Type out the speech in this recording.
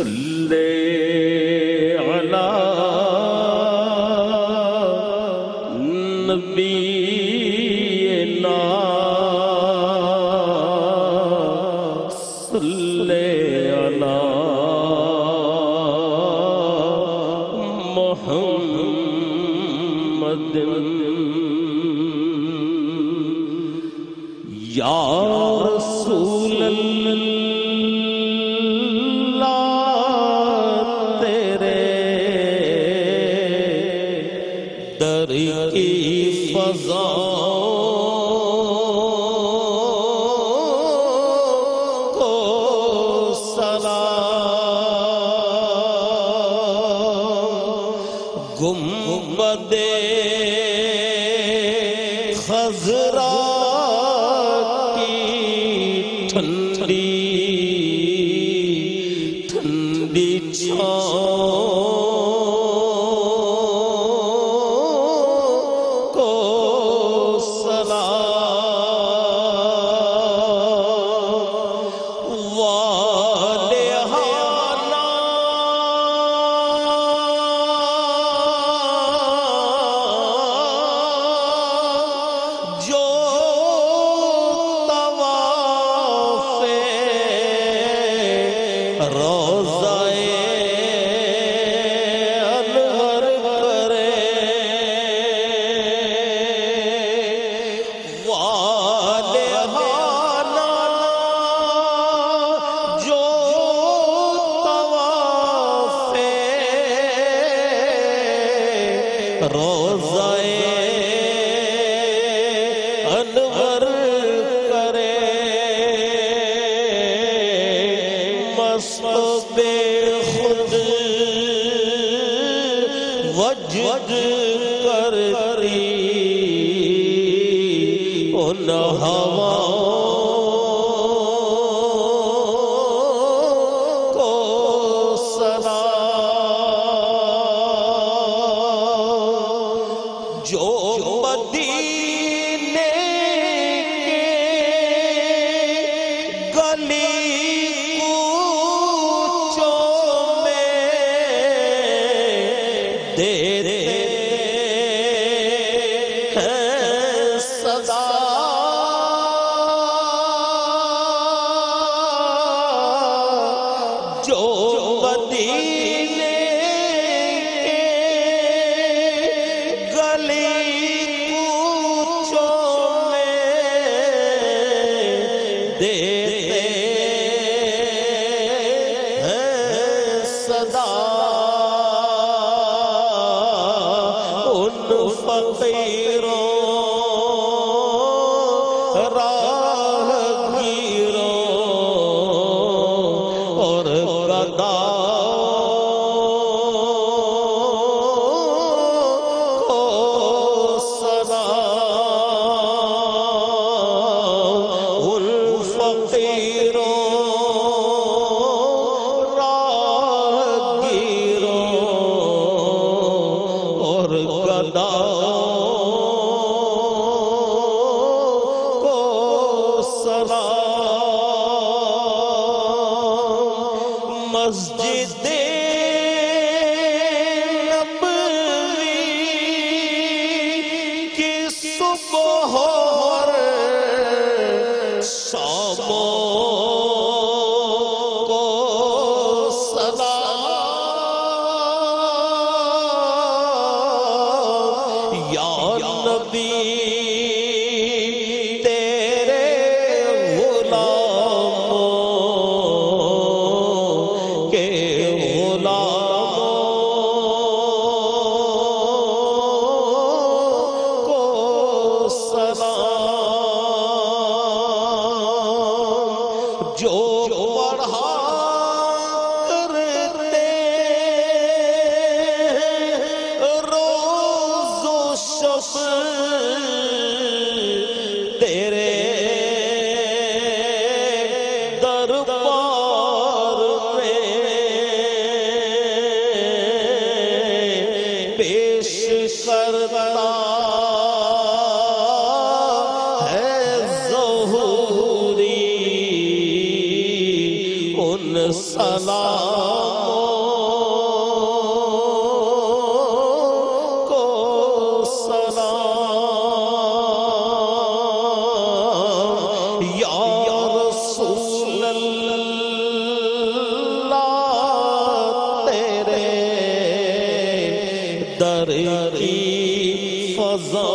صلی علی نبینا صلی علی محمد یا فضا کو سلام خزرا روضہ انور کرے مست بے خود وجد کرتی ان ہواؤں ہیں صدا۔ جو مدینے کے گلی کوچوں میں دیتے ہیں صدا۔ فقیروں مسجد در کی فضا